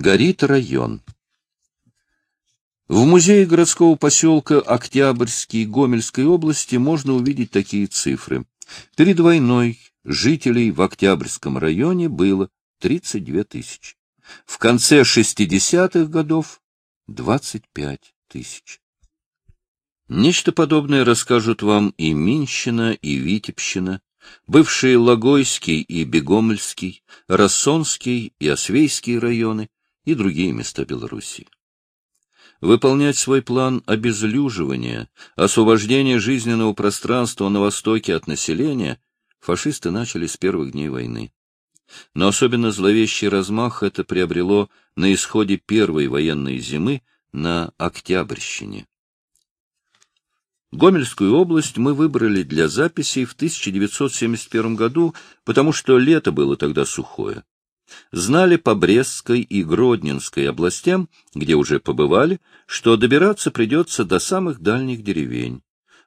Горит район. В музее городского поселка Октябрьский Гомельской области можно увидеть такие цифры. Перед войной жителей в Октябрьском районе было 32 тысячи. В конце 60-х годов — 25 тысяч. Нечто подобное расскажут вам и Минщина, и Витебщина, бывшие Логойский и Бегомельский, Рассонский и Освейский районы и другие места Белоруссии. Выполнять свой план обезлюживания, освобождения жизненного пространства на востоке от населения фашисты начали с первых дней войны. Но особенно зловещий размах это приобрело на исходе первой военной зимы на Октябрьщине. Гомельскую область мы выбрали для записей в 1971 году, потому что лето было тогда сухое. Знали по Брестской и Гродненской областям, где уже побывали, что добираться придется до самых дальних деревень.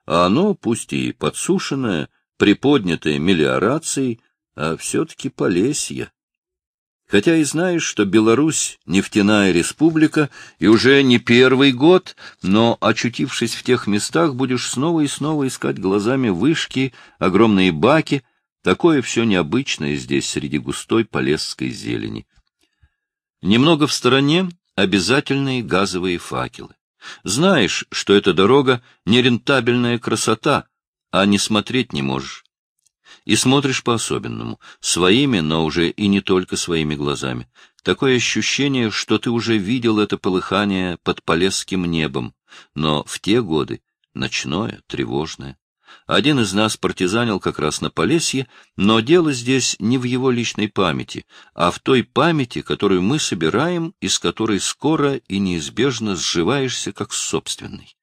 А оно, пусть и подсушенное, приподнятое мелиорацией, а все-таки Полесье хотя и знаешь, что Беларусь — нефтяная республика, и уже не первый год, но, очутившись в тех местах, будешь снова и снова искать глазами вышки, огромные баки, такое все необычное здесь среди густой полесской зелени. Немного в стороне обязательные газовые факелы. Знаешь, что эта дорога — нерентабельная красота, а не смотреть не можешь и смотришь по-особенному, своими, но уже и не только своими глазами. Такое ощущение, что ты уже видел это полыхание под полесским небом, но в те годы ночное, тревожное. Один из нас партизанил как раз на Полесье, но дело здесь не в его личной памяти, а в той памяти, которую мы собираем и с которой скоро и неизбежно сживаешься как собственной.